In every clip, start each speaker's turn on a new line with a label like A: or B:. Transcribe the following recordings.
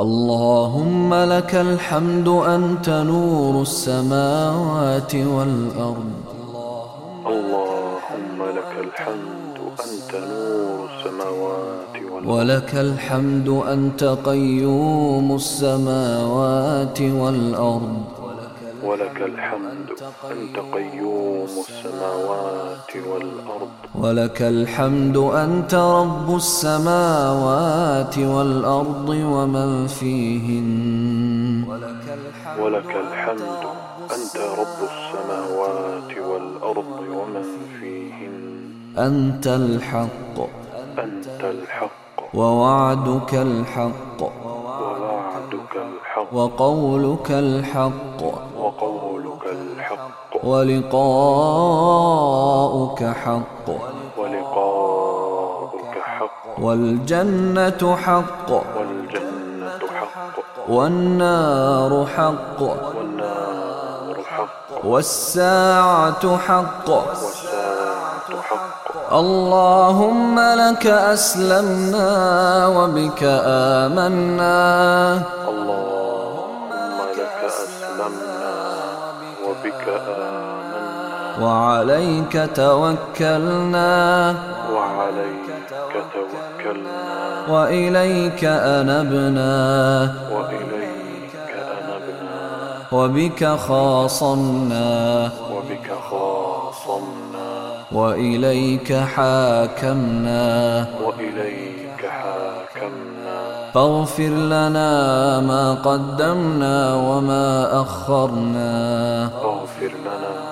A: اللهم لك الحمد أنت نور السماوات والأرض.
B: اللهم لك الحمد أنت نور السماوات والأرض.
A: ولك الحمد أنت قيوم السماوات والأرض.
B: ولك الحمد أنت قيوم السماوات والأرض.
A: ولك الحمد أنت رب السماوات والأرض ومن فيهن.
B: ولك الحمد أنت رب السماوات والأرض ومن فيهن.
A: أنت الحق.
B: أنت الحق.
A: ووعدك الحق.
B: ووعدك الحق.
A: وقولك الحق. ولقاؤك حق.
B: ولقاؤك حق.
A: والجنة حق.
B: والجنة حق.
A: والنار حق.
B: والنار حق.
A: والساعة حق.
B: والساعة حق.
A: اللهم لك أسلمنا وبك آمنا.
B: اللهم
A: وعليك توكلنا.
B: وعليك توكلنا.
A: وإليك أنبنا.
B: وإليك أنبنا.
A: وبك خاصمنا.
B: وبك خاصمنا.
A: وإليك حاكمنا.
B: وإليك حاكمنا.
A: فاغفر لنا ما قدمنا وما أخرنا.
B: فاغفر لنا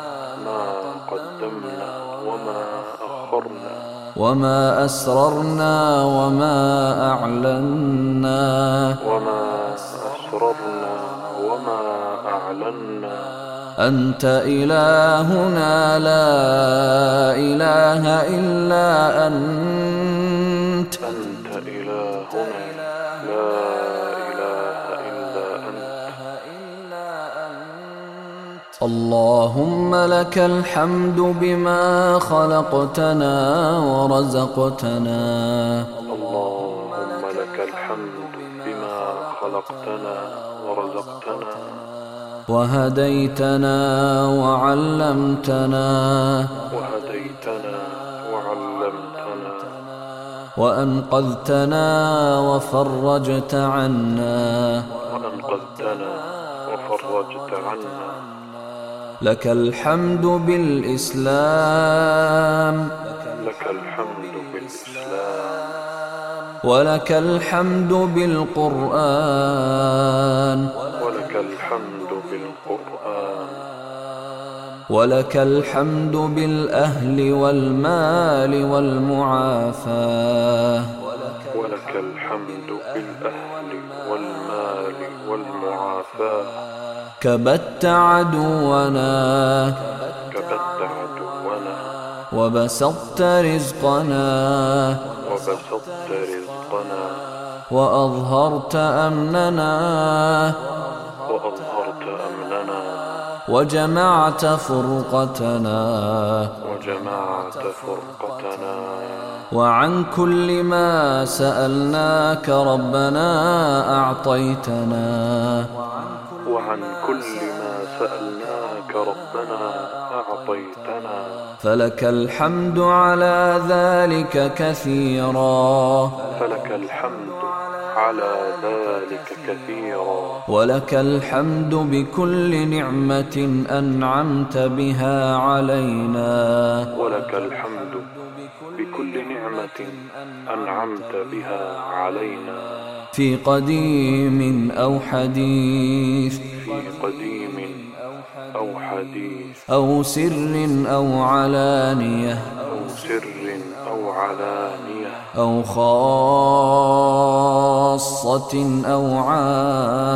B: وما
A: أسررنا وما أعلنا
B: وما أسررنا وما أعلنا
A: أنت إلهنا لا إله إلا أنت اللهم لك الحمد بما خلقتنا ورزقتنا.
B: اللهم لك الحمد بما خلقتنا ورزقتنا.
A: وهديتنا وعلمتنا.
B: وهديتنا وعلمتنا.
A: وأنقذتنا وفرجت عنا.
B: وأنقذتنا
A: لك الحمد بالإسلام.
B: لك الحمد بالإسلام.
A: ولك الحمد بالقرآن.
B: ولك الحمد بالقرآن.
A: ولك الحمد بالأهل والمال والمعافاة.
B: ولك الحمد بالأهل
A: كبت عدونا
B: كبت عدونا
A: وبسطت رزقنا
B: وبسطت رزقنا
A: وأظهرت أمننا
B: وأظهرت أمننا
A: وجمعت فرقتنا
B: وجمعت فرقتنا
A: وعن كل ما سألناك ربنا أعطيتنا
B: وعن كل ما سألناك ربنا أعطيتنا.
A: فلك الحمد على ذلك كثيرا.
B: فلك الحمد على ذلك كثيرا.
A: ولك الحمد بكل نعمة أنعمت بها علينا.
B: ولك الحمد بكل نعمة أنعمت بها علينا.
A: في قديم أو حديث.
B: في قديم أو حديث.
A: أو سر أو علانية.
B: أو سر أو علانية.
A: أو خاصة أو عامة.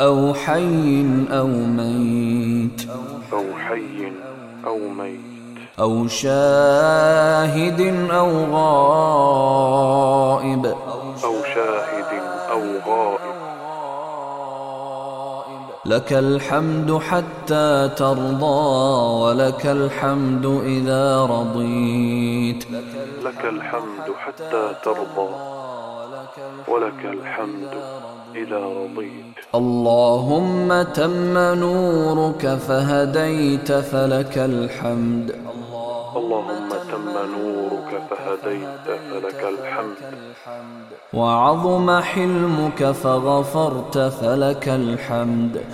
B: أو
A: حي أو ميت.
B: أو حي أو ميت.
A: أو شاهد أو غائب.
B: أو شاهد أو غائب.
A: لك الحمد حتى ترضى ولك الحمد إذا رضيت.
B: لك الحمد حتى ترضى ولك الحمد إذا رضيت.
A: اللهم تم نورك فهديت فلك الحمد.
B: اللهم تم نورك فهديت فلك الحمد.
A: وعظم حلمك فغفرت فلك الحمد.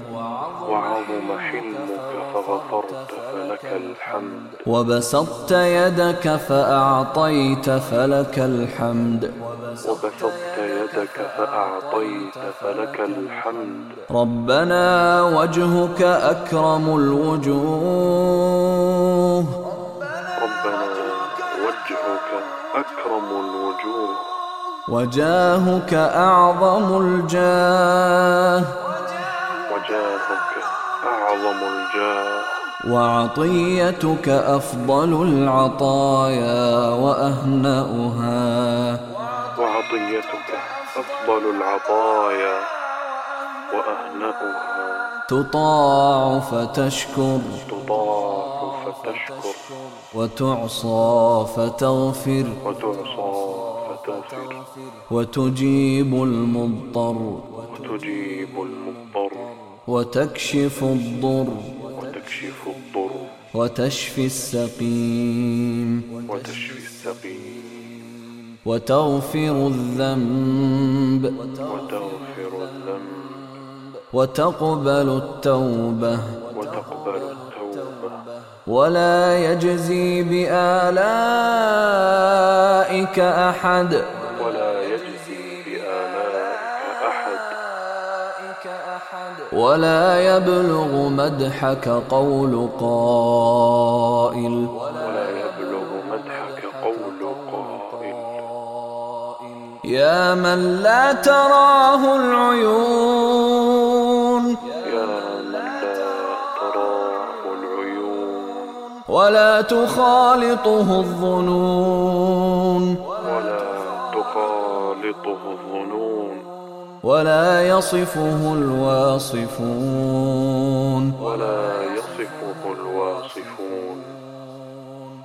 B: وعظم حلمك فغفرت فلك الحمد.
A: وبسطت يدك فأعطيت فلك الحمد.
B: وبسطت يدك فأعطيت فلك الحمد.
A: ربنا وجهك أكرم الوجوه.
B: ربنا وجهك أكرم الوجوه.
A: وجاهك أعظم الجاه.
B: وجاهك أعظم الجاه.
A: وعطيتك أفضل العطايا وأهنأها.
B: وعطيتك أفضل العطايا وأهنأها.
A: تطاع فتشكر.
B: تطاع فتشكر.
A: وتعصى فتغفر.
B: وتعصى فتغفر.
A: وتجيب المضطر.
B: وتجيب المضطر.
A: وتكشف الضر.
B: وتكشف الضر.
A: وتشفي السقيم.
B: وتشفي السقيم.
A: وتغفر الذنب.
B: وتغفر الذنب
A: وتقبل التوبة.
B: وتقبل التوبة
A: ولا يجزي بآلائك أحد.
B: ولا يجزي بآلائك أحد
A: ولا يبلغ مدحك قول قائل.
B: ولا
A: يا من لا تراه العيون.
B: يا من لا تراه العيون.
A: ولا تخالطه الظنون.
B: ولا تخالطه الظنون.
A: ولا يصفه الواصفون.
B: ولا يصفه الواصفون.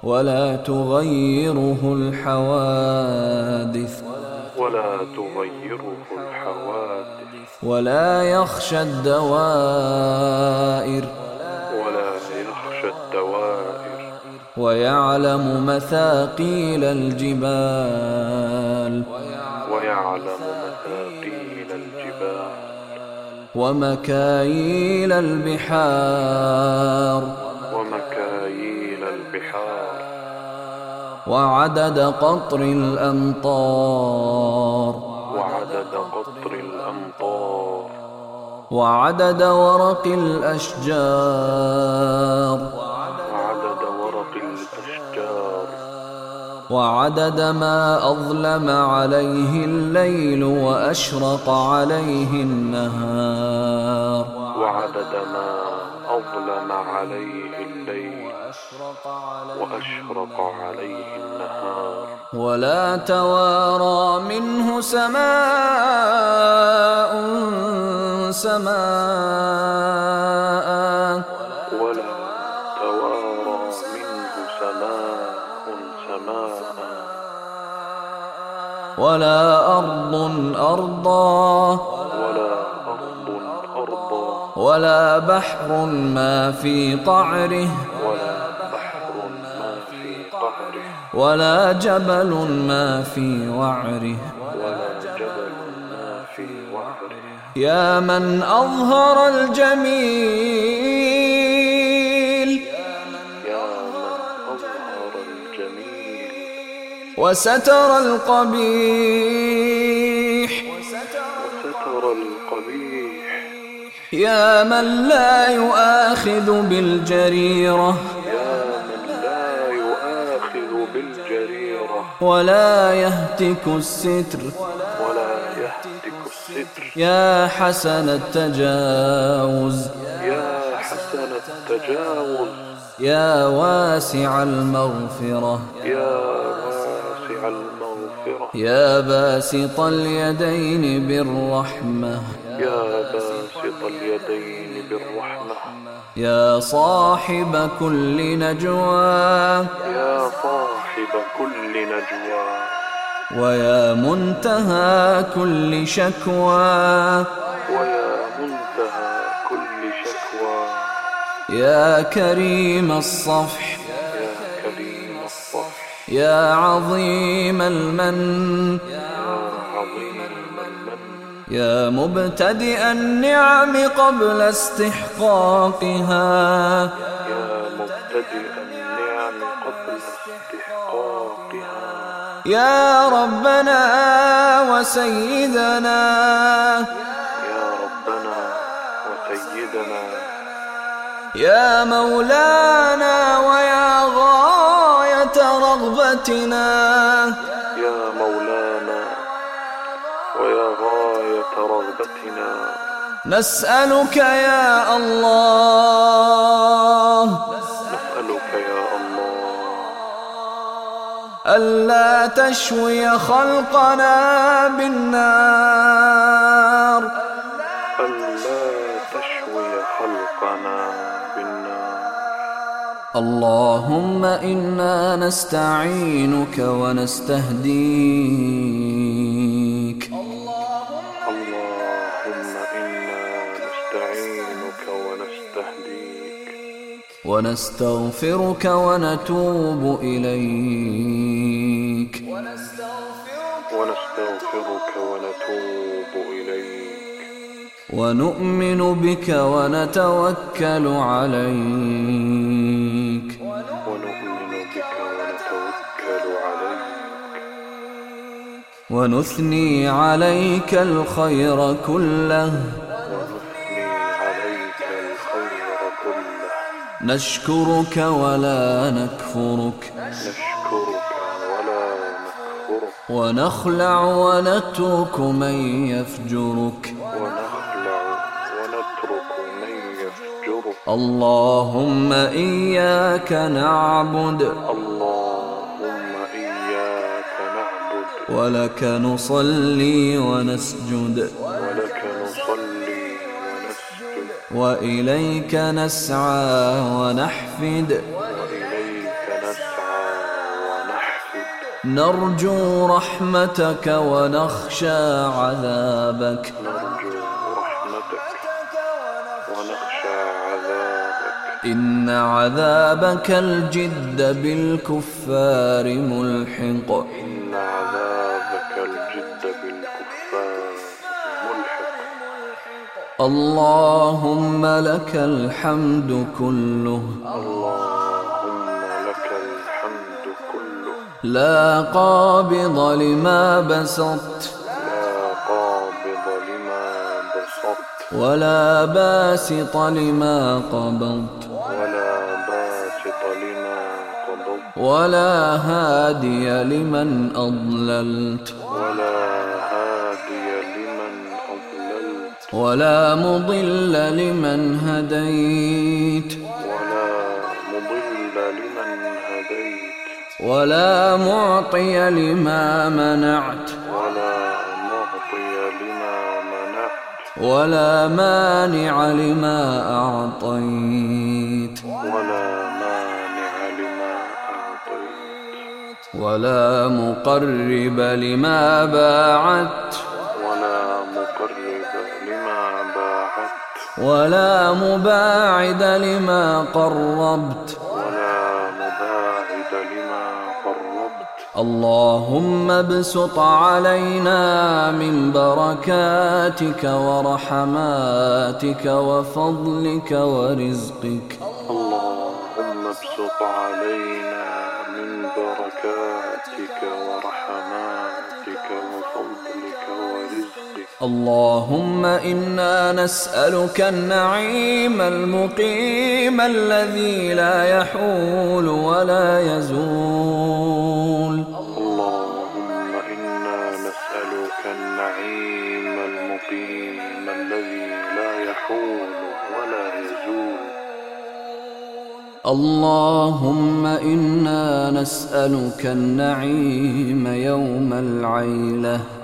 A: ولا تغيره الحوادث.
B: ولا تغيره الحوادث.
A: ولا يخشى الدوائر.
B: ولا يخشى الدوائر.
A: ويعلم مثاقيل الجبال.
B: ويعلم مثاقيل الجبال.
A: ومكاييل البحار. وعدد قطر الأمطار.
B: وعدد قطر الأمطار.
A: وعدد ورق الأشجار.
B: وعدد ورق الأشجار.
A: وعدد ما أظلم عليه الليل وأشرق عليه النهار.
B: وعدد ما
A: ولا توارى منه سماء سماء.
B: ولا توارى منه سماء سماء.
A: ولا أرض أرضا.
B: ولا أرض أرضا.
A: ولا بحر ما في قعره.
B: ولا
A: جبل ما في وعره. يا من أظهر الجميل. وستر القبيح.
B: وستر القبيح
A: يا من لا يؤاخذ بالجريرة. ولا يهتك الستر.
B: ولا يهتك الستر.
A: يا حسن التجاوز.
B: يا حسن التجاوز.
A: يا واسع المغفرة.
B: يا واسع المغفرة.
A: يا باسط اليدين بالرحمة.
B: يا باسط اليدين بالرحمة.
A: يا صاحب كل نجوى.
B: يا صاحب كل نجوى.
A: ويا منتهى كل شكوى.
B: ويا منتهى كل شكوى.
A: يا كريم الصفح.
B: يا كريم الصفح.
A: يا عظيم المن.
B: يا عظيم المن
A: يا مبتدئ النعم قبل استحقاقها.
B: يا مبتدئ النعم قبل استحقاقها.
A: يا ربنا وسيدنا.
B: يا ربنا وسيدنا.
A: يا مولانا ويا غاية رغبتنا.
B: يا غاية رغبتنا.
A: نسألك يا الله.
B: نسألك يا الله.
A: ألا تشوي خلقنا بالنار.
B: ألا تشوي خلقنا بالنار.
A: اللهم إنا نستعينك ونستهديك ونستغفرك ونتوب إليك.
B: ونستغفرك ونتوب إليك.
A: ونؤمن بك ونتوكل عليك.
B: ونؤمن بك ونتوكل عليك.
A: ونثني عليك الخير كله. نشكرك ولا نكفرك. ونخلع ونترك من يفجرك.
B: ونخلع ونترك من يفجرك
A: اللهم إياك نعبد.
B: اللهم إياك نعبد
A: ولك نصلي ونسجد
B: ولك نصلي ونسجد.
A: وإليك نسعى ونحفد. نرجو رحمتك ونخشى عذابك. إن عذابك الجد بالكفار ملحق.
B: إن عذابك
A: اللهم لك الحمد كله.
B: اللهم لك الحمد كله
A: لا قابض لما بسطت.
B: لا قابض لما بسطت
A: ولا باسط لما قبضت
B: ولا باسط لما قبضت.
A: ولا هادي لمن أضللت.
B: ولا
A: مضل لمن هديت.
B: ولا
A: معطي لما منعت.
B: ولا معطي لما منعت
A: ولا مانع لما أعطيت.
B: ولا مانع لما أعطيت
A: ولا مقرب لما باعدت
B: ولا
A: مباعد لما قربت. اللهم ابسط علينا من بركاتك ورحماتك وفضلك ورزقك.
B: اللهم ابسط علينا
A: اللهم إنا نسألك النعيم المقيم الذي لا يحول ولا يزول.
B: اللهم إنا نسألك النعيم المقيم الذي لا يحول ولا يزول.
A: اللهم إنا نسألك النعيم يوم
B: العيلة.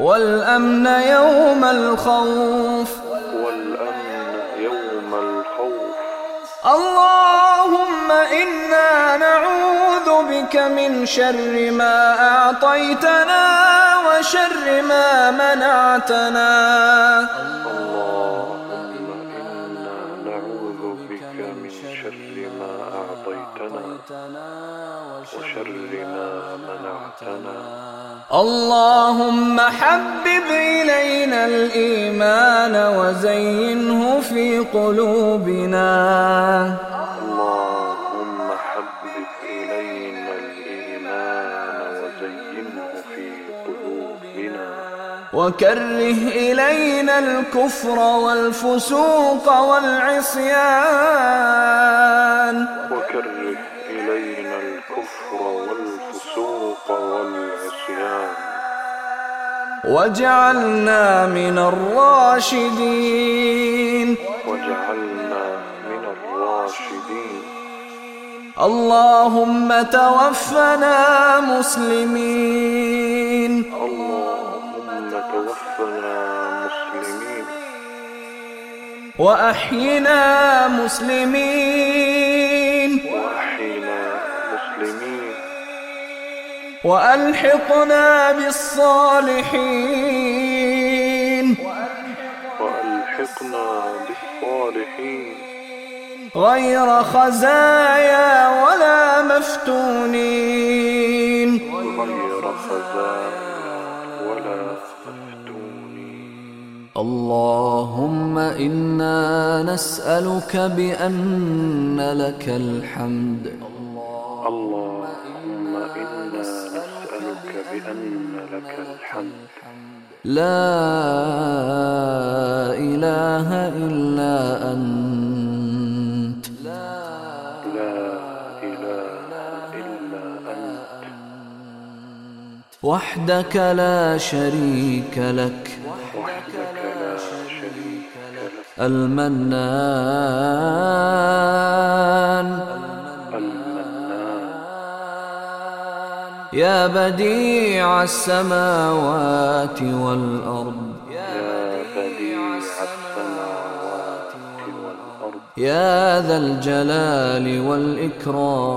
A: والأمن يوم الخوف.
B: والأمن يوم الخوف
A: اللهم إنا نعوذ بك من شر ما أعطيتنا وشر ما منعتنا.
B: اللهم
A: حبب إلينا الإيمان وزينه في قلوبنا.
B: اللهم حبب إلينا الإيمان وزينه في قلوبنا.
A: وكره إلينا الكفر والفسوق والعصيان.
B: وكره
A: واجعلنا من الراشدين.
B: واجعلنا من الراشدين.
A: اللهم توفنا مسلمين.
B: اللهم توفنا مسلمين.
A: وأحينا مسلمين. وألحقنا بالصالحين.
B: وألحقنا بالصالحين.
A: غير خزايا ولا مفتونين.
B: غير خزايا ولا مفتونين.
A: اللهم إنا نسألك بأن لك الحمد.
B: اللهم
A: لا إله إلا أنت.
B: لا إله إلا أنت.
A: وحدك لا شريك لك.
B: وحدك لا شريك لك.
A: المنان. يا بديع السماوات والأرض.
B: يا بديع السماوات والأرض.
A: يا ذا الجلال والإكرام.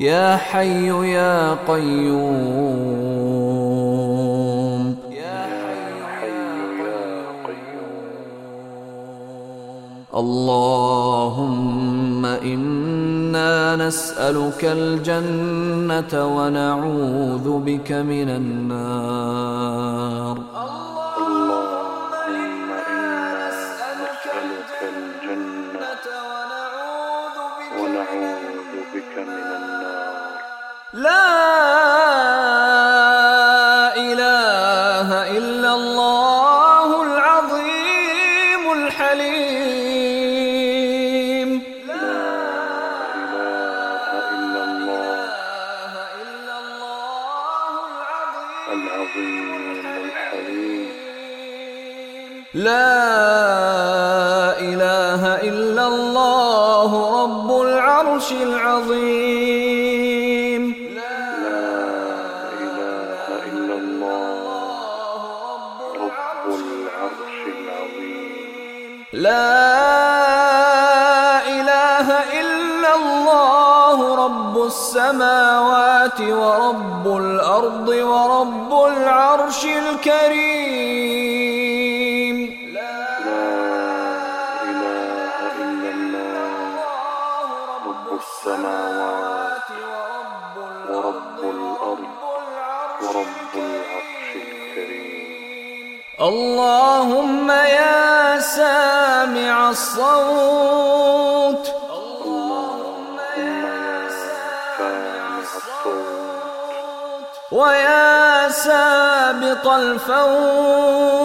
B: يا
A: حي يا قيوم. اللهم إنا نسألك الجنة ونعوذ بك من النار.
B: اللهم إنا نسألك الجنة ونعوذ بك من النار.
A: لا السماوات ورب الأرض ورب العرش الكريم.
B: لا إله إلا الله رب السماوات ورب الأرض ورب العرش الكريم.
A: اللهم يا سامع الصوت. ويا سابق الفوت.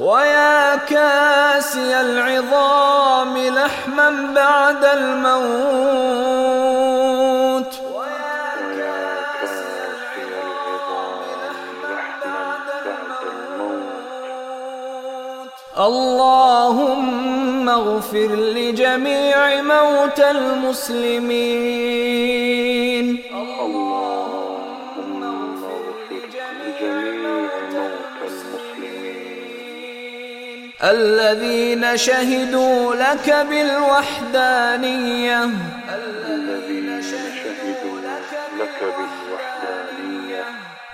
A: ويا كاسي العظام لحما بعد الموت.
B: ويا
A: اللهم اغفر لجميع موتى المسلمين.
B: اللهم اغفر لجميع موتى المسلمين.
A: الذين شهدوا لك بالوحدانية.
B: الذين شهدوا لك بالوحدانية.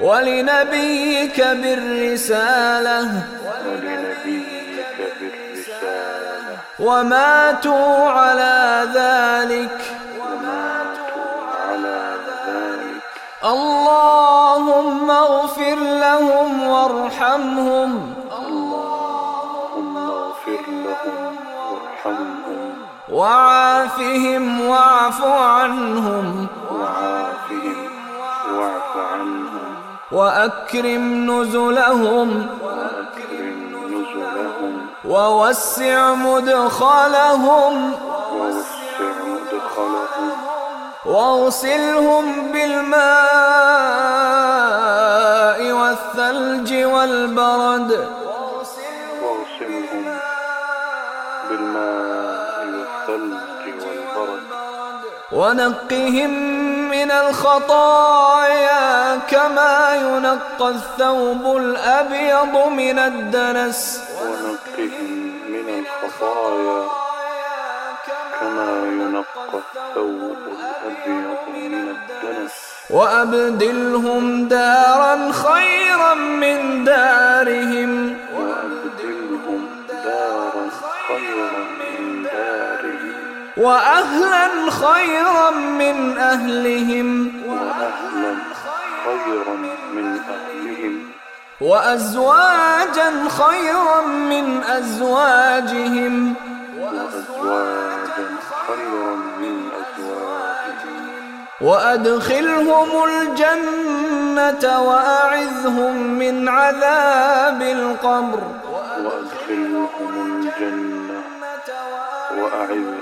A: ولنبيك بالرسالة. وماتوا على ذلك. اللهم اغفر لهم وارحمهم.
B: اللهم اغفر لهم وارحمهم
A: وعافهم واعف عنهم
B: وعافهم واعف عنهم.
A: وأكرم نزلهم. ووسع مدخلهم. واغسلهم بالماء والثلج والبرد.
B: واغسلهم بالماء والثلج والبرد.
A: ونقهم من الخطايا كما ينقى الثوب الأبيض من الدنس.
B: ونقهم من الخطايا كما ينقى الثوب الأبيض من الدنس.
A: وأبدلهم دارا خيرا من دارهم.
B: وأبدلهم دارا خيرا من دارهم
A: وأهلا خيرا من أهلهم.
B: وأهلا خيرا من أهلهم.
A: وأزواجا خيرا من أزواجهم.
B: وأزواجا خيرا من أزواجهم.
A: وأدخلهم الجنة وأعذهم من عذاب القبر.
B: وأدخلهم الجنة وأعذهم من عذاب القبر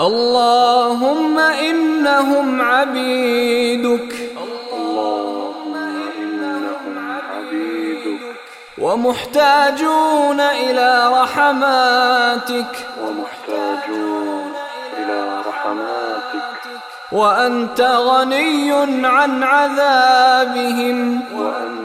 A: اللهم إنهم عبيدك.
B: اللهم إنهم عبيدك.
A: ومحتاجون إلى رحماتك.
B: ومحتاجون إلى رحماتك.
A: وأنت غني عن عذابهم.
B: وأنت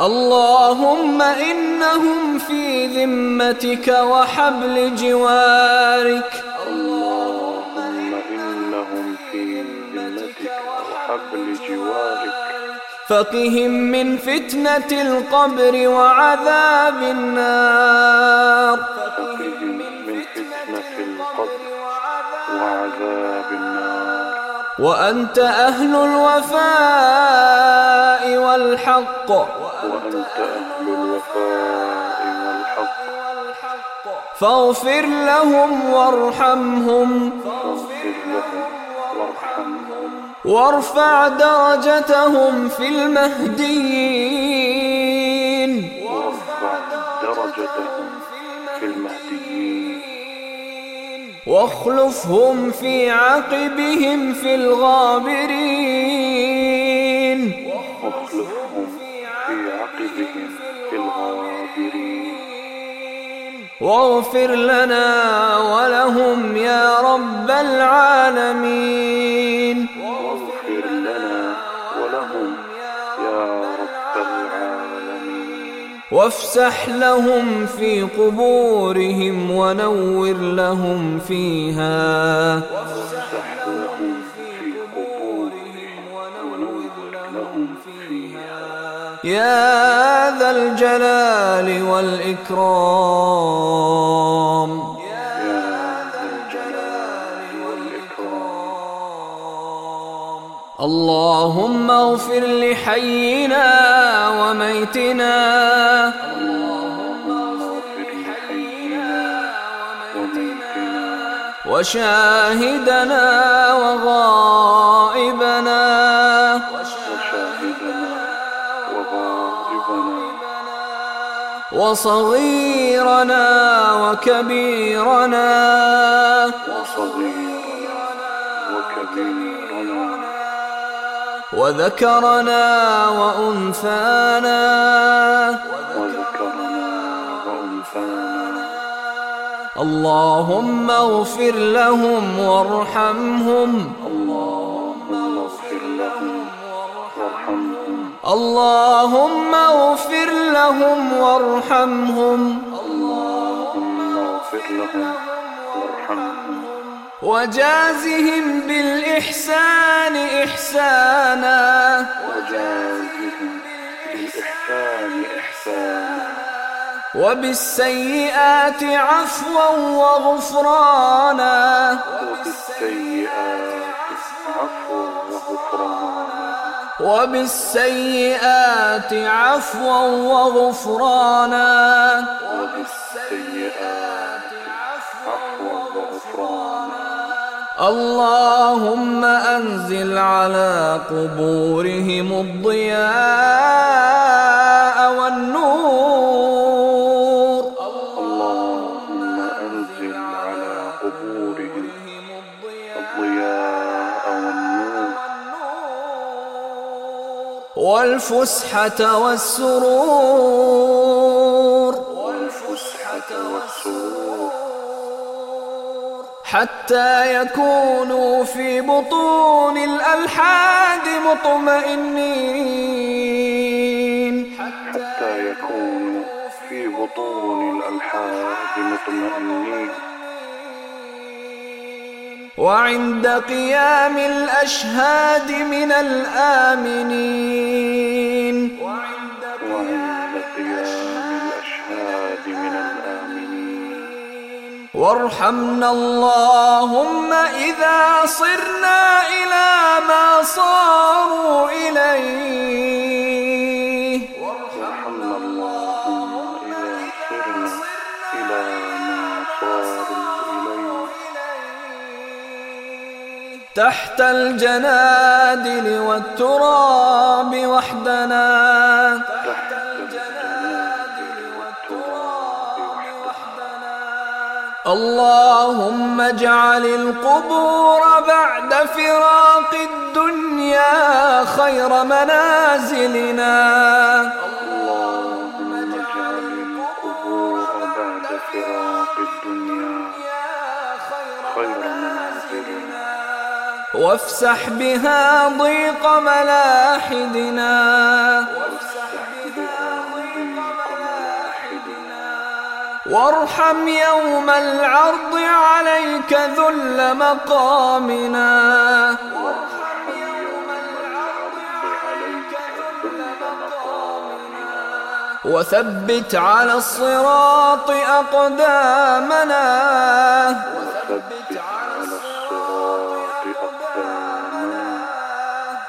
A: اللهم إنهم في ذمتك وحبل جوارك.
B: اللهم إنهم في ذمتك وحبل جوارك.
A: فقهم من فتنة القبر وعذاب النار.
B: فقهم من فتنة القبر وعذاب النار.
A: وأنت أهل الوفاء والحق. فاغفر لهم وارحمهم. وارفع درجتهم في المهديين.
B: وارفع درجتهم في المهديين
A: واخلفهم في عقبهم في الغابرين.
B: واخلفهم في عقبهم
A: واغفر لنا ولهم يا رب العالمين.
B: واغفر لنا ولهم يا رب العالمين.
A: وافسح لهم في قبورهم ونور لهم فيها.
B: وافتح
A: يا ذا الجلال والإكرام. اللهم اغفر لحينا وميتنا. وشاهدنا وغائبنا وصغيرنا وكبيرنا. وذكرنا وأنثانا
B: وذكرنا وأنثانا.
A: اللهم اغفر لهم وارحمهم.
B: اللهم اغفر لهم وارحمهم.
A: اللهم اغفر لهم وارحمهم وجازهم بالإحسان إحسانا.
B: وجازهم بالإحسان إحسانا
A: وبالسيئات عفوا وغفرانا.
B: وبالسيئات
A: وبالسيئات عفوا وغفرانا.
B: وبالسيئات عفوا وغفرانا
A: اللهم أنزل على قبورهم الضياء. والفسحة والسرور.
B: والفسحة والسرور.
A: حتى يكونوا في بطون الألحاد مطمئنين. وعند قيام الأشهاد من الآمنين.
B: وعند قيام الأشهاد من الآمنين.
A: وارحمنا اللهم إذا صرنا إلى ما صاروا إليه. تحت الجنادل والتراب وحدنا. اللهم اجعل القبور بعد فراق الدنيا خير منازلنا. وافسح بها ضيق ملاحدنا. وارحم يوم العرض عليك ذل مقامنا.
B: وارحم يوم العرض عليك ذل مقامنا
A: وثبت على الصراط أقدامنا.
B: وثبت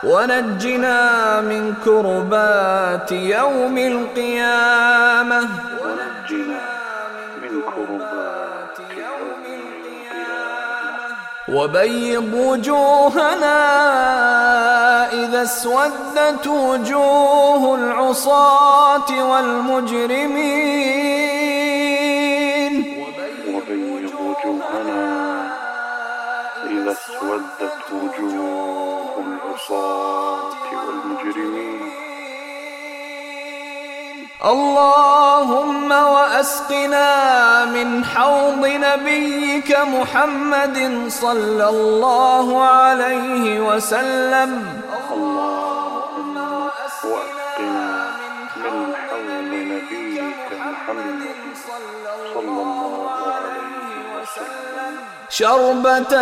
A: ونجنا من كربات يوم القيامة.
B: ونجنا من كربات يوم القيامة.
A: وبيض وجوهنا إذا اسودت وجوه العصاة والمجرمين.
B: وبيض وجوهنا إذا اسودت وجوه
A: اللهم وأسقنا من حوض نبيك محمد صلى الله عليه وسلم.
B: اللهم وأسقنا من حول نبيك محمد صلى الله عليه وسلم.
A: شربة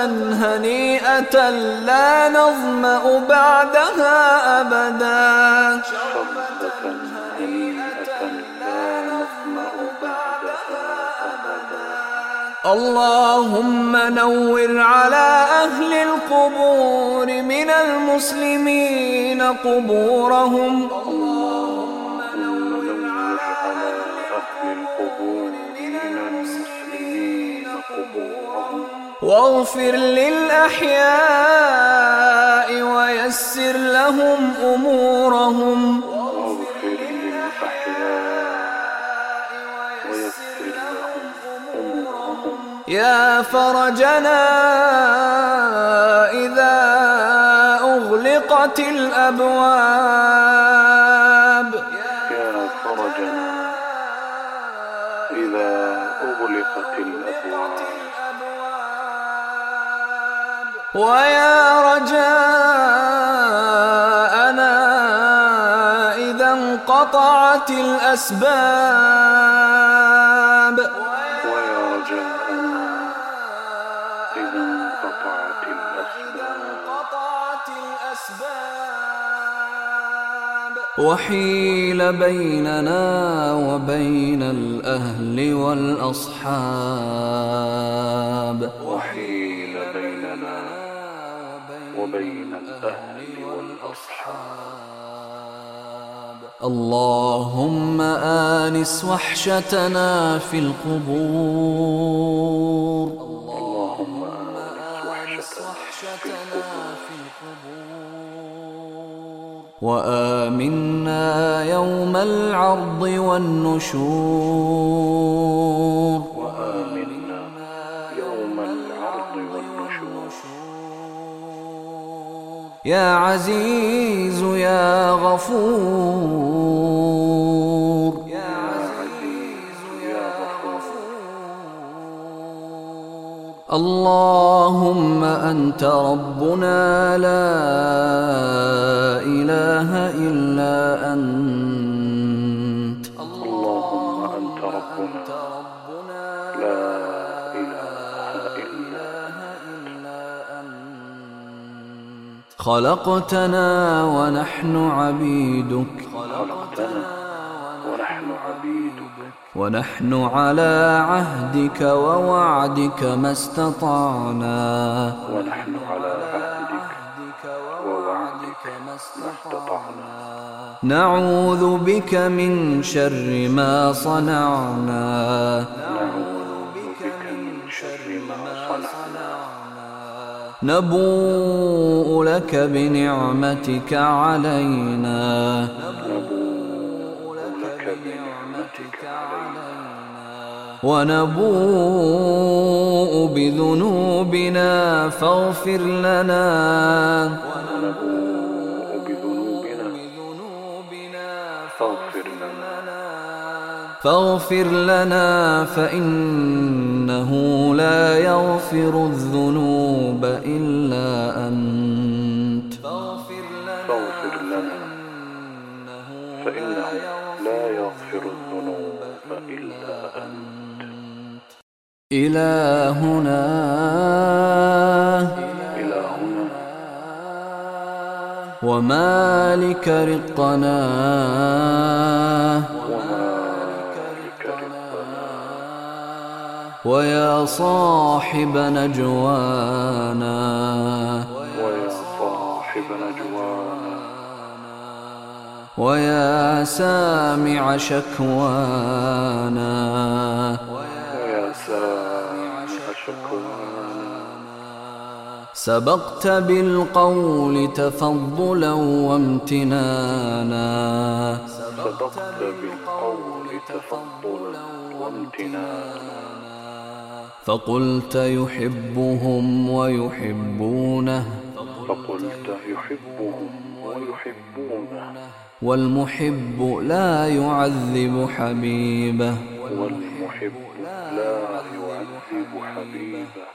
A: هنيئة لا نظمأ بعدها أبدا.
B: شربة
A: اللهم نور على أهل القبور من المسلمين قبورهم.
B: اللهم نور على أهل القبور من المسلمين قبورهم
A: واغفر للأحياء ويسر لهم أمورهم. يا فرجنا إذا أغلق أغلقت الأبواب.
B: يا فرجنا إذا أغلقت الأبواب.
A: ويا رجاءنا إذا انقطعت الأسباب. وحيل بيننا وبين الأهل والأصحاب.
B: وحيل بيننا وبين الأهل والأصحاب.
A: اللهم آنس وحشتنا في القبور. وآمنا يوم العرض والنشور.
B: وآمنا يوم العرض والنشور
A: يا عزيز يا غفور. اللهم أنت ربنا لا إله إلا أنت.
B: اللهم أنت ربنا لا إله إلا
A: خلقتنا ونحن عبيدك.
B: ونحن
A: على عهدك ووعدك ما استطعنا.
B: ونحن على عهدك ووعدك ما استطعنا.
A: نعوذ بك من شر ما صنعنا.
B: نعوذ بك من شر ما صنعنا.
A: نبوء لك بنعمتك علينا.
B: نبوء بنعمتك علينا.
A: ونبوء بذنوبنا فاغفر لنا.
B: ونبوء بذنوبنا فاغفر لنا
A: فاغفر لنا فإنه لا يغفر الذنوب إلا أنت.
B: فاغفر لنا فإنه لا يغفر الذنوب
A: إلهنا.
B: إلهنا
A: ومالك رقنا ويا صاحب نجوانا
B: ويا صاحب نجوانا.
A: ويا سامع شكوانا.
B: ويا سامع
A: سبقت بالقول تفضلا وامتنانا.
B: صدقت بالقول تفضلا وامتنانا.
A: فقلت يحبهم ويحبونه.
B: فقلت يحبهم ويحبونه.
A: والمحب لا يعذب حبيبه.
B: والمحب لا يعذب حبيبه.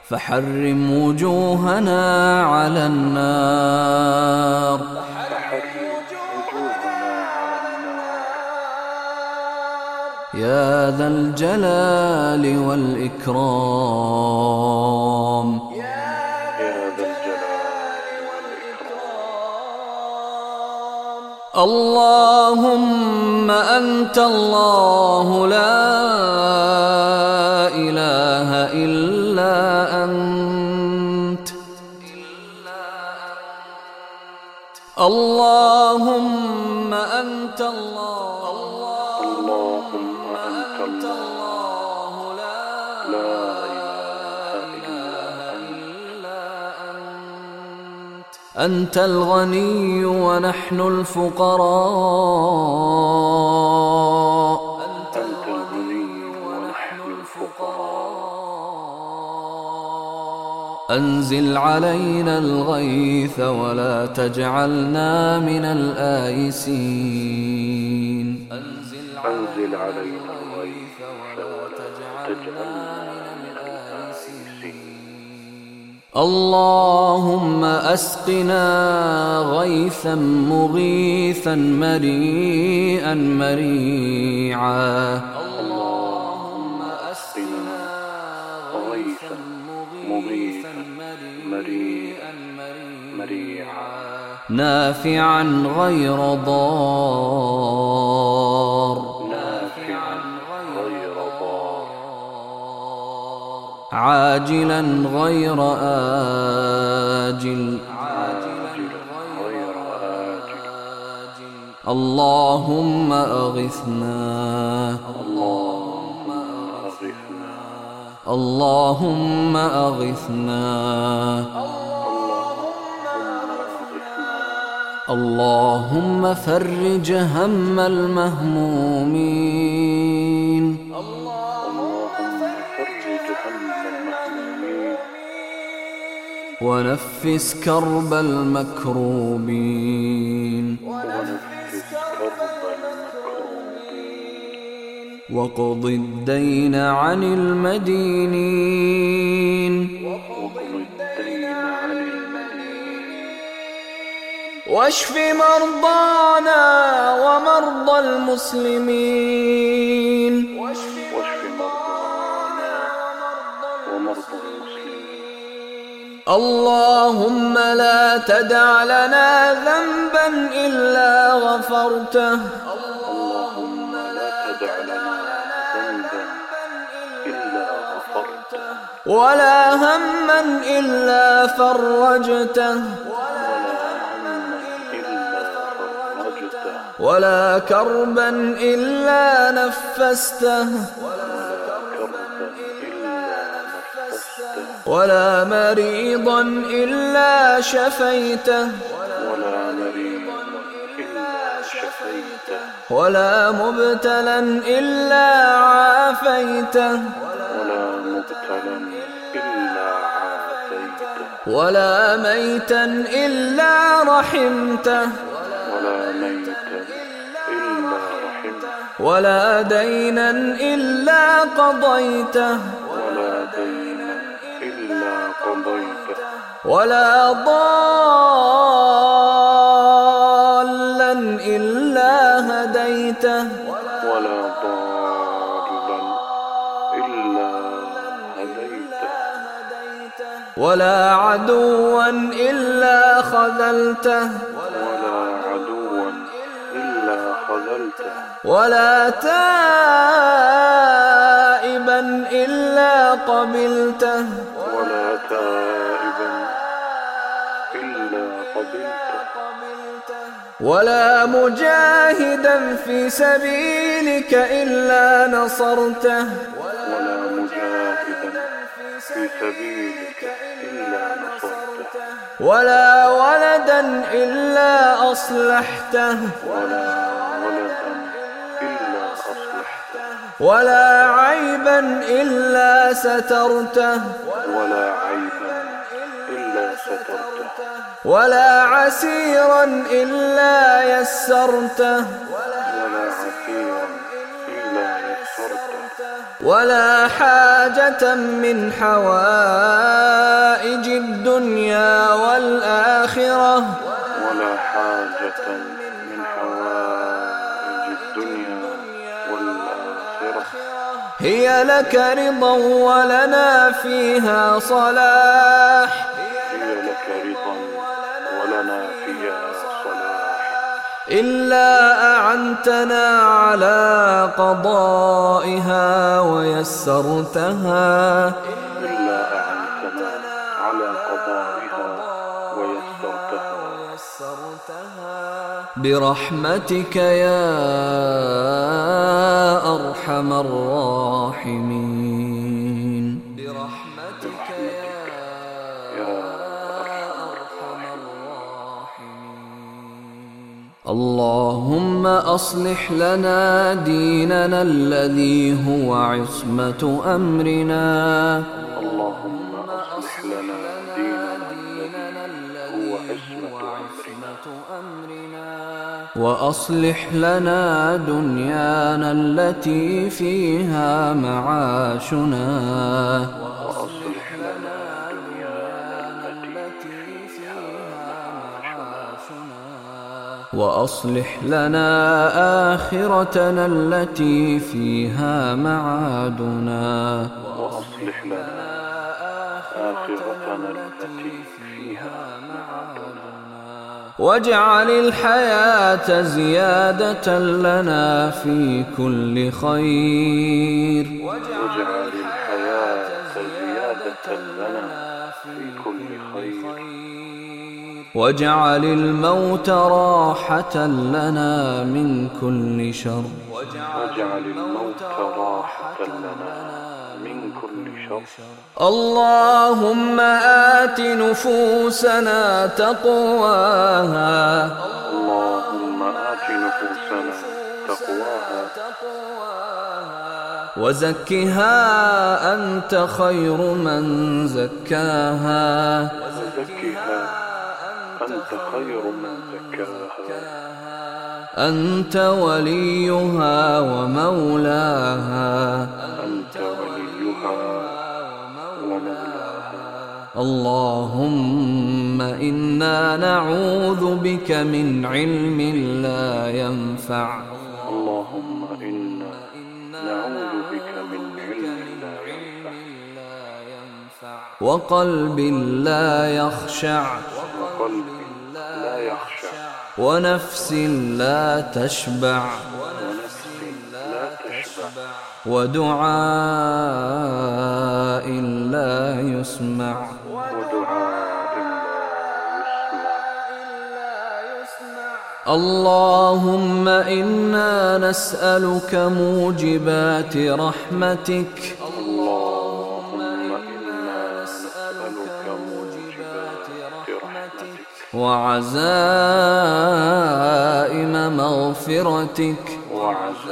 A: فحرم وجوهنا على النار. يا ذا الجلال والإكرام. اللهم أنت الله لا اللهم أنت الله.
B: اللهم أنت الله لا إله إلا أنت
A: أنت الغني ونحن الفقراء. أنزل علينا الغيث ولا تجعلنا من الآيسين.
B: أنزل علينا الغيث ولا تجعلنا من الآيسين.
A: اللهم أسقنا غيثا مغيثا مريئا مريعا.
B: نافعا غير ضار.
A: عاجلا غير آجل. اللهم أغثنا.
B: اللهم أغثنا.
A: اللهم أغثنا اللهم فرج هم المهمومين.
B: اللهم فرج هم المهمومين
A: ونفس كرب المكروبين.
B: ونفس كرب المكروبين
A: وقض الدين عن المدينين.
B: وقض
A: واشف مرضانا ومرضى المسلمين.
B: واشف مرضانا ومرضى المسلمين.
A: اللهم لا تدع لنا ذنبا إلا غفرته.
B: اللهم لا تدع لنا ذنبا إلا غفرته.
A: ولا هما إلا فرجته.
B: ولا
A: كربا إلا نفسته.
B: ولا
A: مريضا إلا شفيته.
B: ولا
A: مبتلا إلا عافيته.
B: ولا
A: ميتا إلا رحمته.
B: ولا ميتا
A: ولا دينا إلا قضيته.
B: ولا دينا إلا قضيته
A: ولا ضالا إلا هديته
B: ولا ضالا إلا هديته.
A: ولا عدوا إلا خذلته.
B: ولا
A: تائبا إلا قبلته.
B: ولا تائبا إلا قبلته.
A: ولا مجاهدا في سبيلك إلا نصرته.
B: ولا مجاهدا في سبيلك إلا نصرته.
A: ولا ولدا إلا أصلحته.
B: ولا
A: ولا عيبا إلا سترته.
B: ولا عيبا إلا سترته.
A: ولا عسيرا إلا يسرته.
B: ولا عسيرا إلا يسرته.
A: ولا حاجة من حوائج الدنيا والآخرة. هي لك رضا ولنا فيها صلاح.
B: هي لك رضا ولنا فيها
A: إلا أعنتنا على قضائها ويسرتها
B: إلا أعنتنا على قضائها ويسرتها.
A: برحمتك يا أرحم الراحمين. برحمتك
B: يا
A: أرحم الراحمين. اللهم أصلح لنا ديننا الذي هو عصمة أمرنا. وأصلح لنا دنيانا التي فيها معاشنا.
B: وأصلح لنا دنيانا التي فيها معاشنا.
A: وأصلح لنا آخرتنا التي فيها معادنا.
B: وأصلح لنا
A: واجعل الحياة زيادة لنا في كل خير.
B: واجعل الحياة زيادة لنا في كل خير.
A: واجعل الموت راحة لنا من كل شر.
B: واجعل الموت راحة لنا من كل شر.
A: اللهم آت نفوسنا تقواها.
B: اللهم آت نفوسنا تقواها.
A: وزكها أنت خير من زكاها.
B: وزكها أنت خير من زكاها.
A: أنت وليها ومولاها. اللهم إنا نعوذ بك من علم لا ينفع.
B: اللهم إنا نعوذ بك من علم لا ينفع.
A: وقلب لا يخشع.
B: وقلب لا يخشع.
A: ونفس لا تشبع.
B: ونفس لا تشبع
A: ودعاء لا يسمع. اللهم إنا نسألك موجبات رحمتك.
B: اللهم إنا نسألك موجبات رحمتك.
A: وعزائم مغفرتك.
B: وعزائم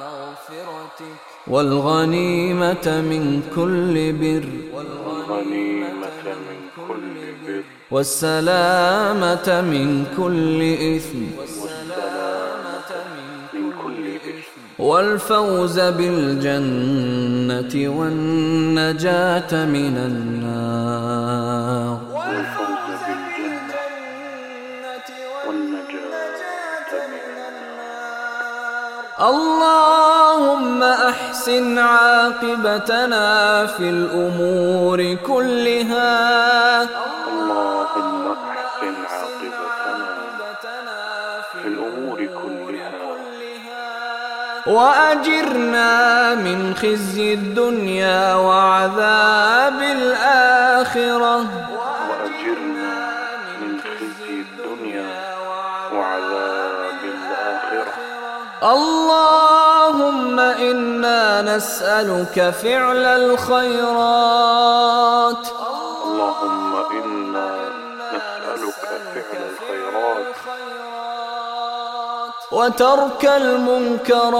A: مغفرتك. والغنيمة من كل بر.
B: والغنيمة من كل بر
A: والسلامة من كل إثم. والفوز بالجنة والنجاة من النار.
B: والفوز بالجنة والنجاة من
A: اللهم أحسن عاقبتنا في الأمور كلها. وأجرنا من خزي الدنيا وعذاب الآخرة.
B: وأجرنا من خزي الدنيا وعذاب الآخرة.
A: اللهم إنا نسألك فعل الخيرات. وترك المنكرات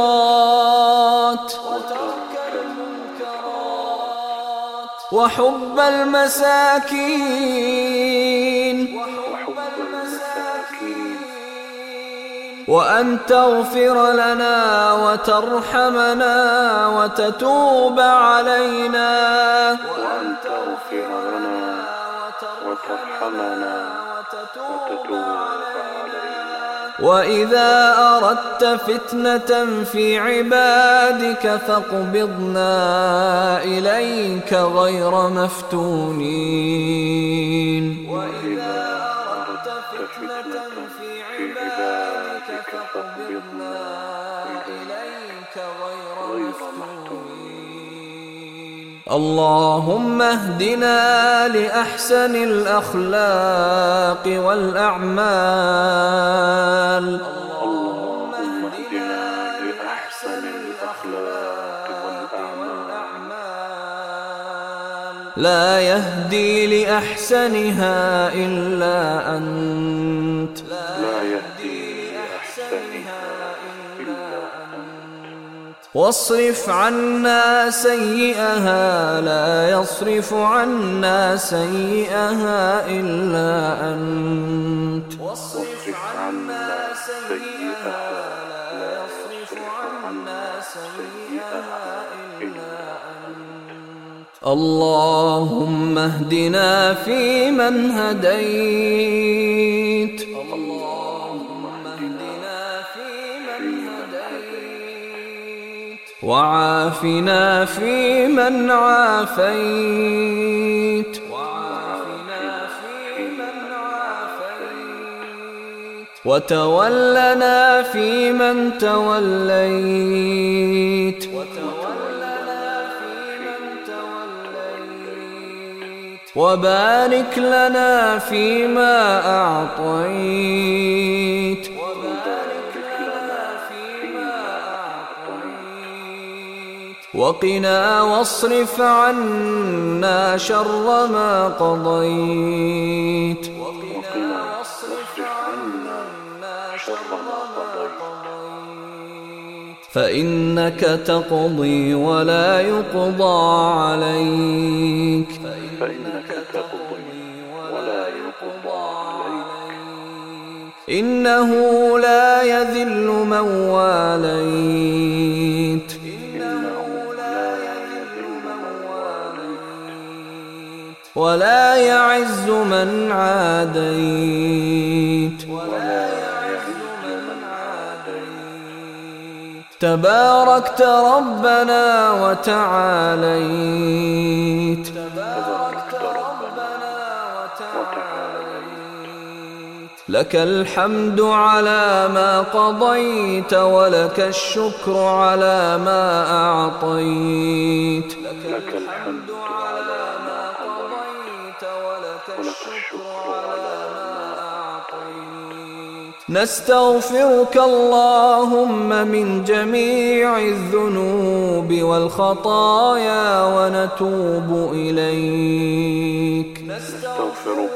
A: وحب المساكين وأن تغفر لنا وترحمنا وتتوب علينا
B: وأن تغفر لنا
A: وإذا أردت فتنة في عبادك فاقبضنا إليك غير مفتونين.
B: وإذا
A: اللهم اهدنا لأحسن الأخلاق والأعمال.
B: اللهم اهدنا لأحسن الأخلاق والأعمال
A: لا يهدي لأحسنها إلا أنت. واصرف عنا سيئها لا يصرف عنا سيئها إلا أنت.
B: واصرف عنا سيئها لا يصرف عنا سيئها إلا أنت.
A: اللهم اهدنا فيمن هديت. اللهم وعافنا فيمن عافيت. وعافنا فيمن عافيت. وتولنا فيمن توليت. وتولنا فيمن توليت. وبارك لنا فيما أعطيت. وقنا واصرف عنا شر ما قضيت. وقنا واصرف عنا شر ما قضيت فإنك تقضي ولا يقضى عليك.
B: فإنك تقضي ولا يقضى عليك
A: إنه لا يذل من واليت ولا يعز من عاديت. تباركت ربنا وتعاليت.
B: تباركت ربنا وتعاليت
A: لك الحمد على ما قضيت ولك الشكر على ما أعطيت.
B: لك الحمد
A: نستغفرك اللهم من جميع الذنوب والخطايا ونتوب إليك.
B: نستغفرك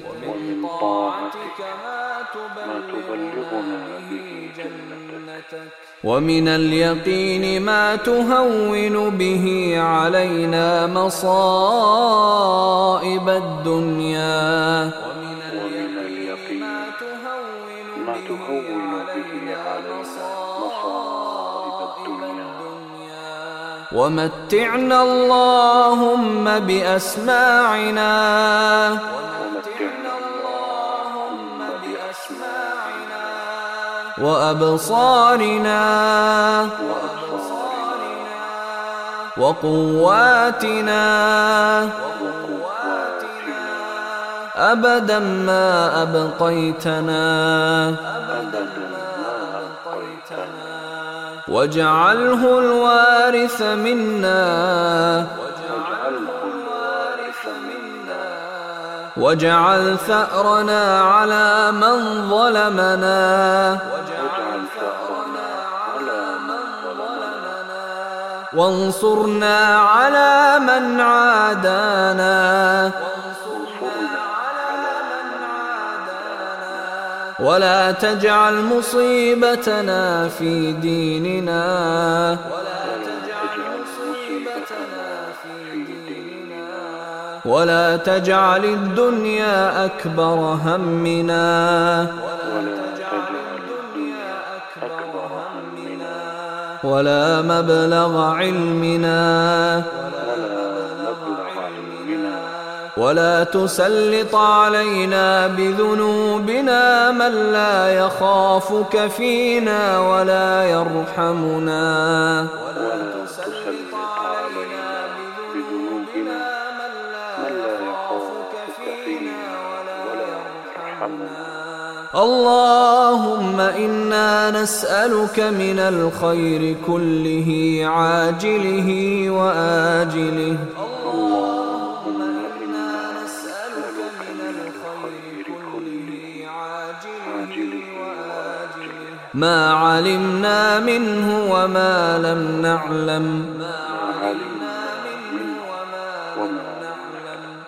B: ومن
A: اليقين ما تهون به علينا مصائب الدنيا.
B: ومن اليقين ما تهون به علينا مصائب الدنيا.
A: ومتعنا اللهم بأسماعنا. وأبصارنا وقواتنا أبدا ما أبقيتنا واجعله الوارث منا واجعل ثأرنا على من ظلمنا وانصرنا على من عادانا. ولا تجعل مصيبتنا في ديننا.
B: ولا تجعل
A: الدنيا أكبر همنا.
B: ولا تجعل
A: ولا مبلغ علمنا.
B: ولا
A: تسلط علينا بذنوبنا من لا يخافك فينا ولا يرحمنا.
B: ولا
A: اللهم إنا نسألك من الخير كله عاجله وآجله. اللهم إنا نسألك من الخير كله عاجله وآجله. ما علمنا منه وما لم نعلم.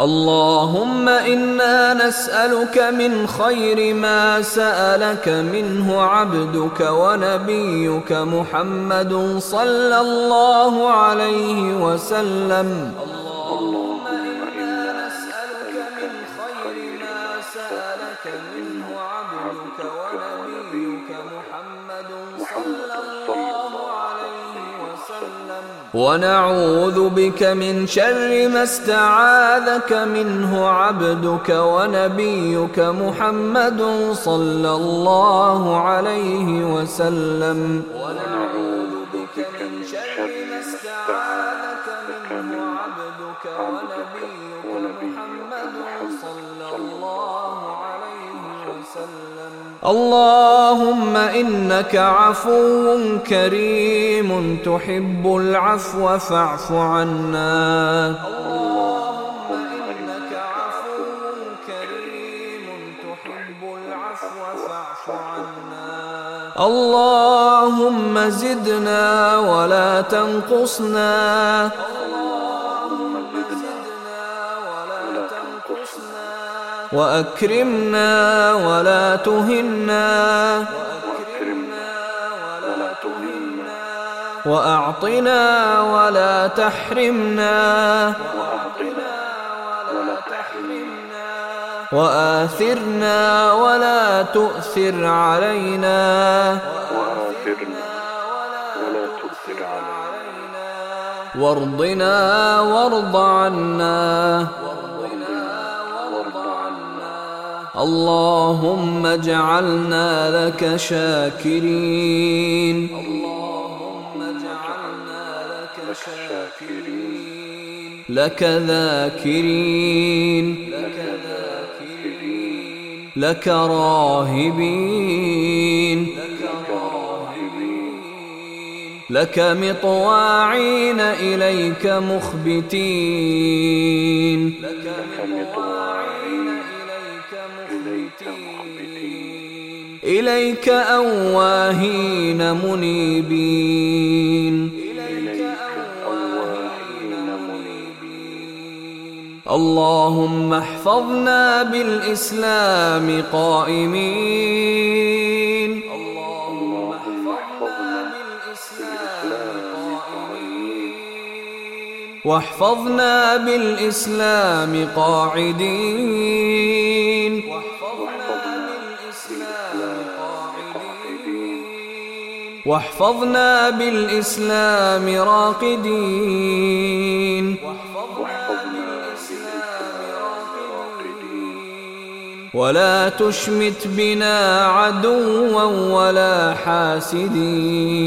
A: اللهم إنا نسألك من خير ما سألك منه عبدك ونبيك محمد صلى الله عليه وسلم. ونعوذ بك من شر ما استعاذك منه عبدك ونبيك محمد صلى الله عليه وسلم. ونعوذ اللهم إنك عفو كريم تحب العفو فاعف عنا. اللهم إنك عفو كريم تحب العفو فاعف عنا. اللهم زدنا ولا تنقصنا. وأكرمنا ولا تهنا. وأعطنا ولا تحرمنا. وأعطنا ولا تحرمنا وآثرنا ولا تؤثر علينا
B: وآثرنا ولا تؤثر علينا.
A: وارضنا وارض عنا. اللهم اجعلنا لك شاكرين. اللهم اجعلنا لك شاكرين. لك ذاكرين. لك ذاكرين. لك راهبين. لك مطواعين إليك مخبتين. لك مطواعين إليك أواهين منيبين. اللهم احفظنا بالإسلام قائمين. اللهم احفظنا بالإسلام قائمين واحفظنا بالإسلام قاعدين. واحفظنا بالإسلام راقدين. ولا تشمت بنا عدوا ولا حاسدين.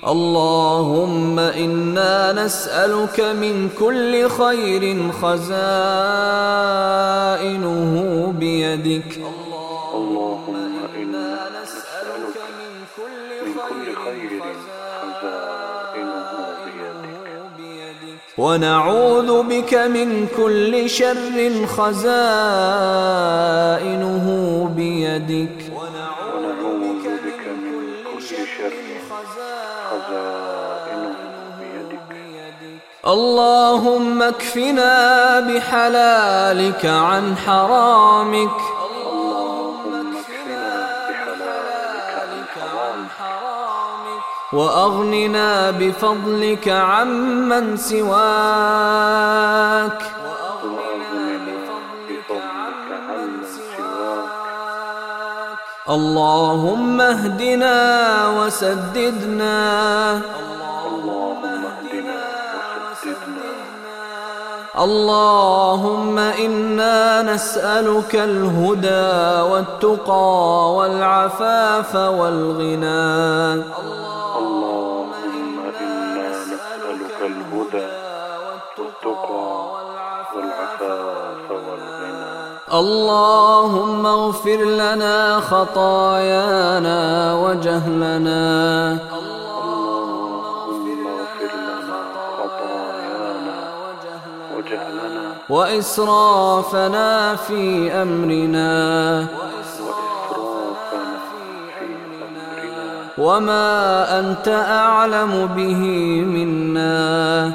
A: اللهم إنا نسألك من كل خير خزائنه بيدك.
B: اللهم إنا نسألك من كل خير خزائنه بيدك.
A: ونعوذ بك من كل شر خزائنه بيدك. اللهم اكفنا بحلالك عن حرامك.
B: وأغننا بفضلك عمن سواك.
A: اللهم اهدنا وسددنا.
B: اللهم
A: إنا نسألك الهدى والتقى والعفاف والغنى.
B: اللهم إنا نسألك الهدى والتقى والعفاف والغنى.
A: اللهم اغفر لنا خطايانا وجهلنا.
B: وإسرافنا في أمرنا.
A: وما
B: أنت أعلم به منا.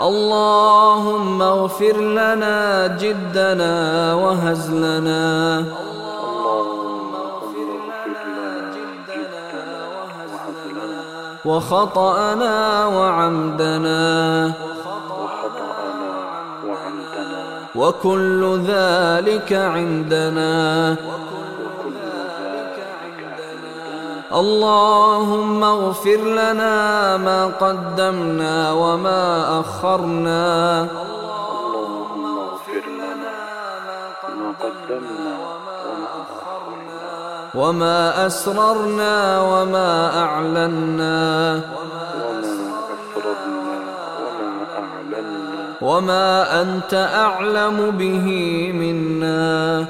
A: اللهم اغفر لنا جدنا وهزلنا وخطأنا وعمدنا. وكل ذلك عندنا. اللهم اغفر لنا ما قدمنا وما أخرنا.
B: وما
A: أسررنا وما أعلنا.
B: وما
A: أنت أعلم به منا.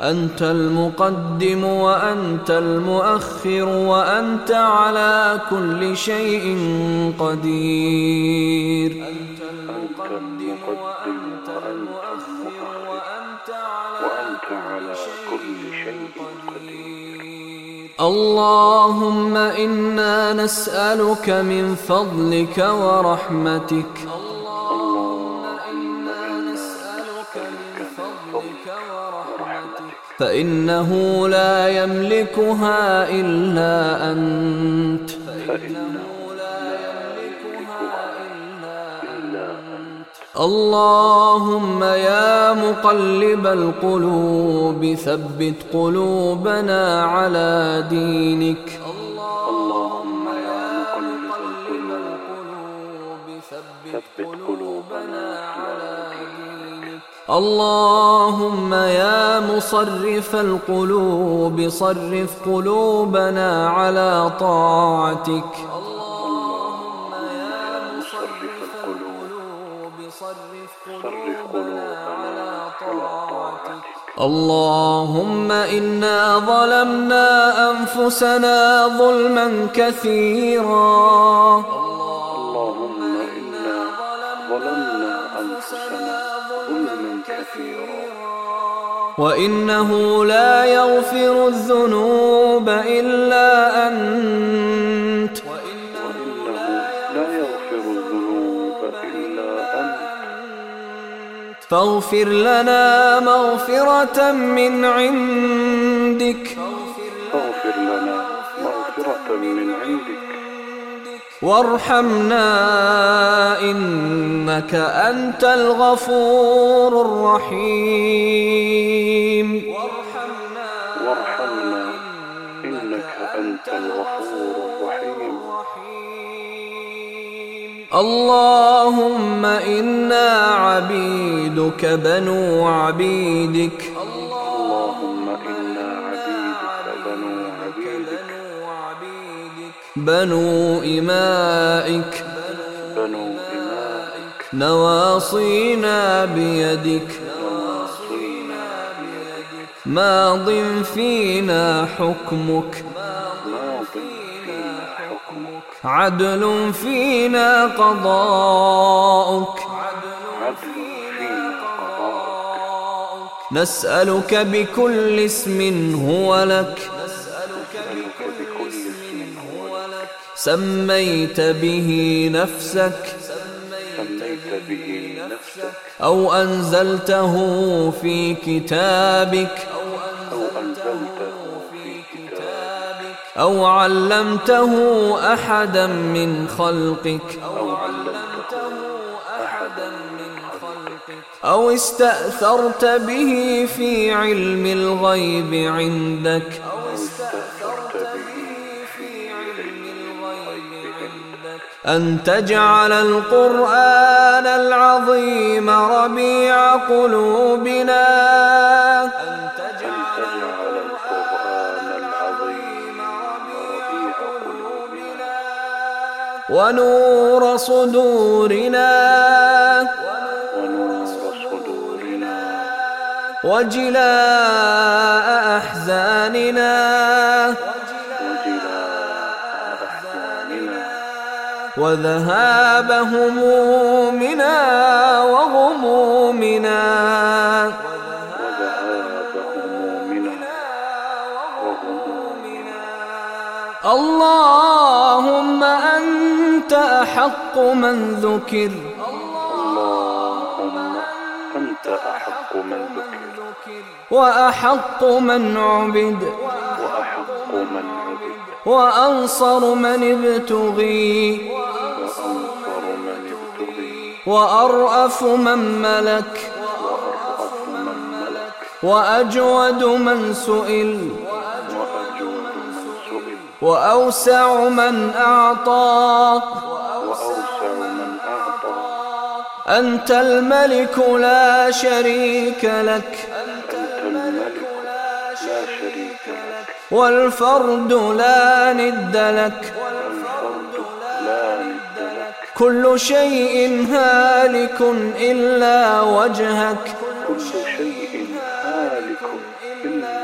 B: أنت
A: المقدم وأنت المؤخر وأنت على كل شيء قدير.
B: أنت المقدم
A: اللهم إنا نسألك من فضلك ورحمتك. فإنه لا يملكها إلا أنت. اللهم يا مقلب القلوب ثبت قلوبنا على دينك.
B: اللهم يا مقلب القلوب ثبت قلوبنا على دينك.
A: اللهم يا مصرف القلوب صرف قلوبنا على طاعتك.
B: اللهم
A: إنا ظلمنا أنفسنا ظلما كثيرا.
B: اللهم إنا ظلمنا أنفسنا ظلما كثيرا. وإنه لا يغفر الذنوب إلا أنت.
A: فاغفر لنا مغفرة من عندك.
B: فاغفر لنا مغفرة من عندك.
A: وارحمنا
B: إنك أنت الغفور الرحيم.
A: اللهم إنا عبيدك بنو عبيدك.
B: اللهم إنا عبيدك بنو عبيدك.
A: بنو إمائك.
B: بنو إمائك.
A: نواصينا بيدك.
B: نواصينا بيدك.
A: ماض فينا حكمك.
B: ماض فينا حكمك
A: عدل فينا قضاؤك. نسألك بكل اسم هو لك. سميت به نفسك. أو أنزلته في كتابك.
B: أو
A: علمته أحدا من خلقك.
B: أو علمته أحدا
A: أو استأثرت به في علم الغيب عندك
B: استأثرت به في علم الغيب عندك.
A: أن تجعل القرآن العظيم ربيع قلوبنا. ونور صدورنا. وجلاء أحزاننا. وذهاب همومنا أحق من ذكر.
B: اللهم أنت أحق من ذكر.
A: وأحق من عبد.
B: وأحق من عبد.
A: وأنصر من ابتغي.
B: وأنصر من ابتغي.
A: وأرأف من ملك.
B: وأرأف من ملك.
A: وأجود من سئل.
B: وأجود من سئل.
A: وأوسع من أعطى. أنت الملك لا شريك لك.
B: أنت الملك لا شريك لك
A: والفرد لا ند لك. كل شيء هالك إلا وجهك.
B: كل شيء هالك إلا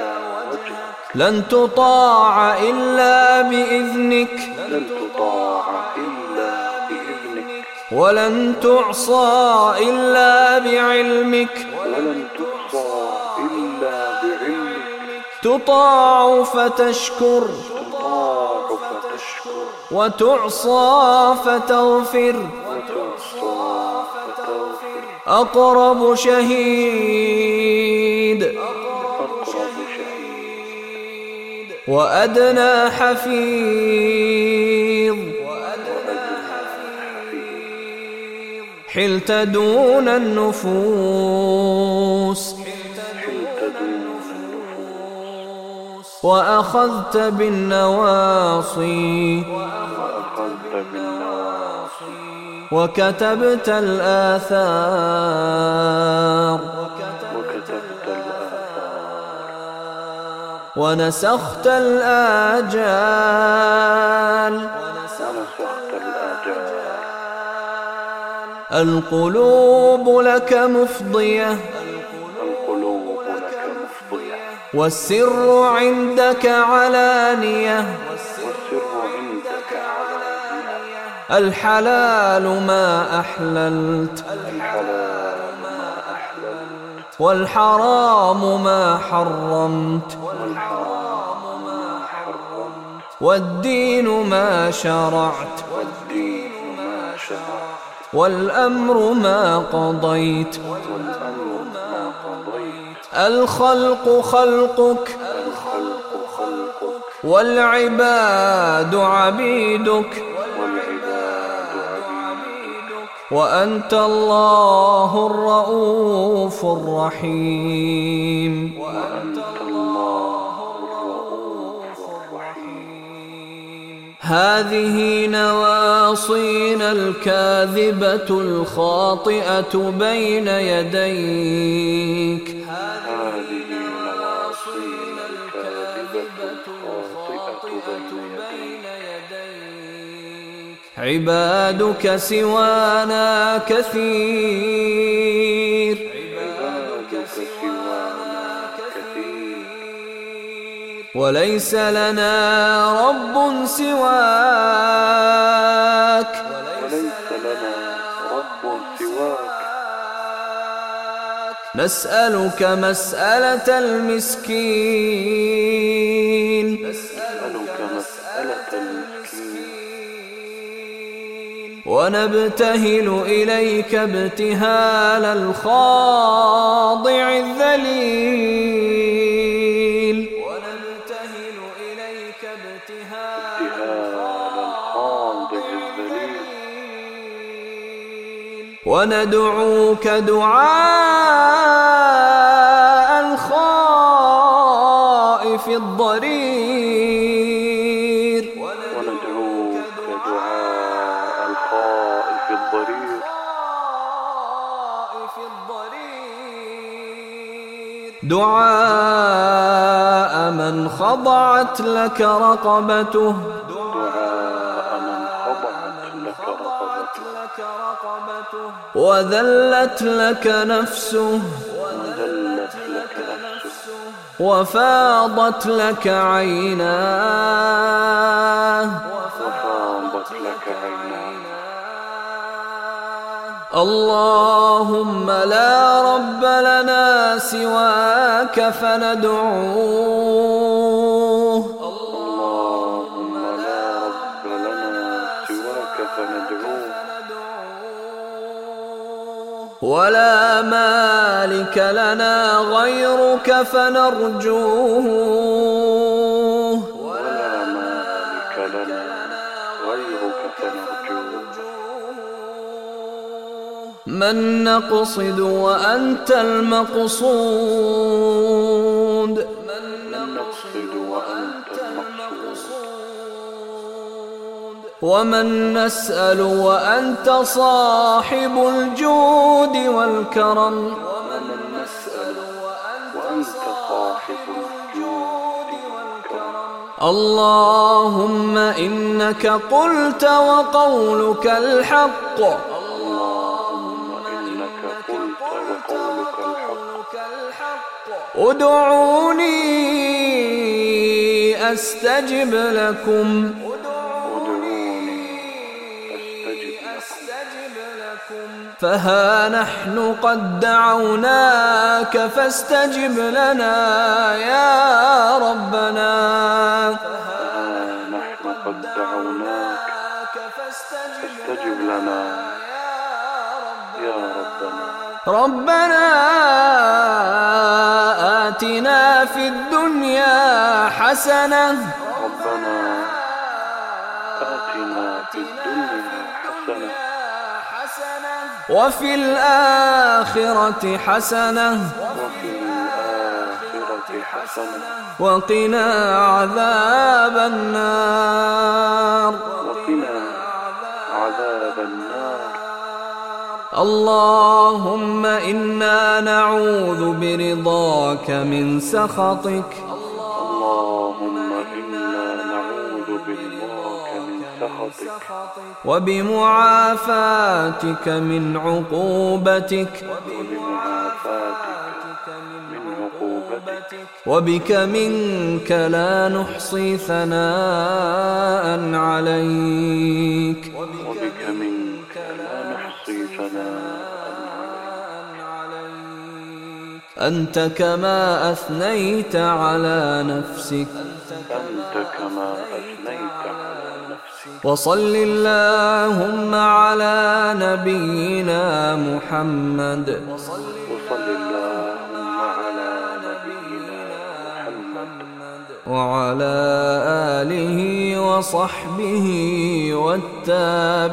B: وجهك
A: لن تطاع إلا بإذنك.
B: لن تطاع
A: ولن تعصى إلا بعلمك.
B: ولن تحصى إلا بعلمك.
A: تطاع فتشكر.
B: تطاع فتشكر.
A: وتعصى فتغفر.
B: وتعصى فتغفر.
A: أقرب شهيد.
B: أقرب شهيد.
A: وأدنى حفيظ. حلت دون النفوس. وأخذت بالنواصي. وكتبت الآثار. ونسخت الآجال. القلوب لك مفضية. والسر عندك علانية. الحلال ما أحللت. والحرام ما حرمت.
B: والحرام ما حرمت
A: والدين ما شرعت. والأمر ما قضيت. الخلق خلقك والعباد عبيدك وأنت الله الرؤوف الرحيم.
B: وأنت الله
A: هذه نواصينا الكاذبة الخاطئة بين يديك.
B: هذه نواصينا الكاذبة الخاطئة بين يديك.
A: عبادك سوانا كثير. وليس لنا رب سواك.
B: وليس لنا رب سواك.
A: نسألك مسألة المسكين.
B: نسألك مسألة المسكين.
A: ونبتهل إليك ابتهال الخاضع الذليل. وندعوك دعاء الخائف الضرير.
B: وندعوك دعاء الخائف الضرير.
A: دعاء من خضعت لك رقبته. وذلت لك نفسه. وفاضت لك عيناه
B: وفاضت لك عيناه
A: اللهم لا رب لنا سواك فندعوه. ولا مالك لنا غيرك فنرجوه.
B: ولا مالك لنا غيرك فنرجوه
A: من نقصد وأنت المقصود. ومن نسأل وأنت صاحب الجود والكرم
B: ومن نسأل وأنت صاحب الجود والكرم
A: اللهم إنك قلت وقولك الحق
B: اللهم إنك قلت وقولك الحق
A: ادعوني أستجب لكم فها نحن قد دعوناك فاستجب لنا يا ربنا
B: ها نحن قد دعوناك فاستجب لنا يا ربنا
A: ربنا آتنا في الدنيا حسنة وفي الآخرة حسنة.
B: وفي الآخرة حسنة
A: وقنا عذاب النار.
B: وقنا عذاب النار.
A: اللهم إنا نعوذ برضاك من سخطك. وبمعافاتك من عقوبتك. وبك منك لا نحصي ثناء عليك.
B: وبك منك لا نحصي ثناء
A: أنت كما أثنيت على نفسك.
B: أنت كما
A: وصل اللهم على نبينا محمد.
B: وصل اللهم على نبينا محمد. وعلى آله وصحبه والتابعين.